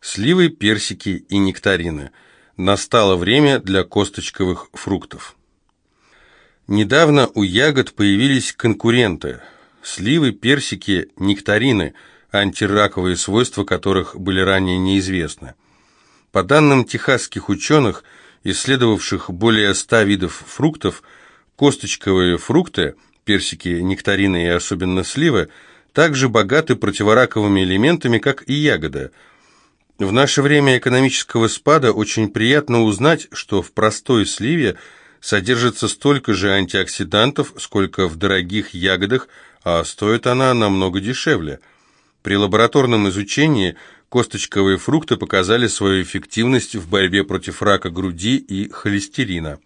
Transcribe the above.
Сливы, персики и нектарины. Настало время для косточковых фруктов. Недавно у ягод появились конкуренты. Сливы, персики, нектарины, антираковые свойства которых были ранее неизвестны. По данным техасских ученых, исследовавших более 100 видов фруктов, косточковые фрукты, персики, нектарины и особенно сливы, также богаты противораковыми элементами, как и ягоды. В наше время экономического спада очень приятно узнать, что в простой сливе содержится столько же антиоксидантов, сколько в дорогих ягодах, а стоит она намного дешевле. При лабораторном изучении косточковые фрукты показали свою эффективность в борьбе против рака груди и холестерина.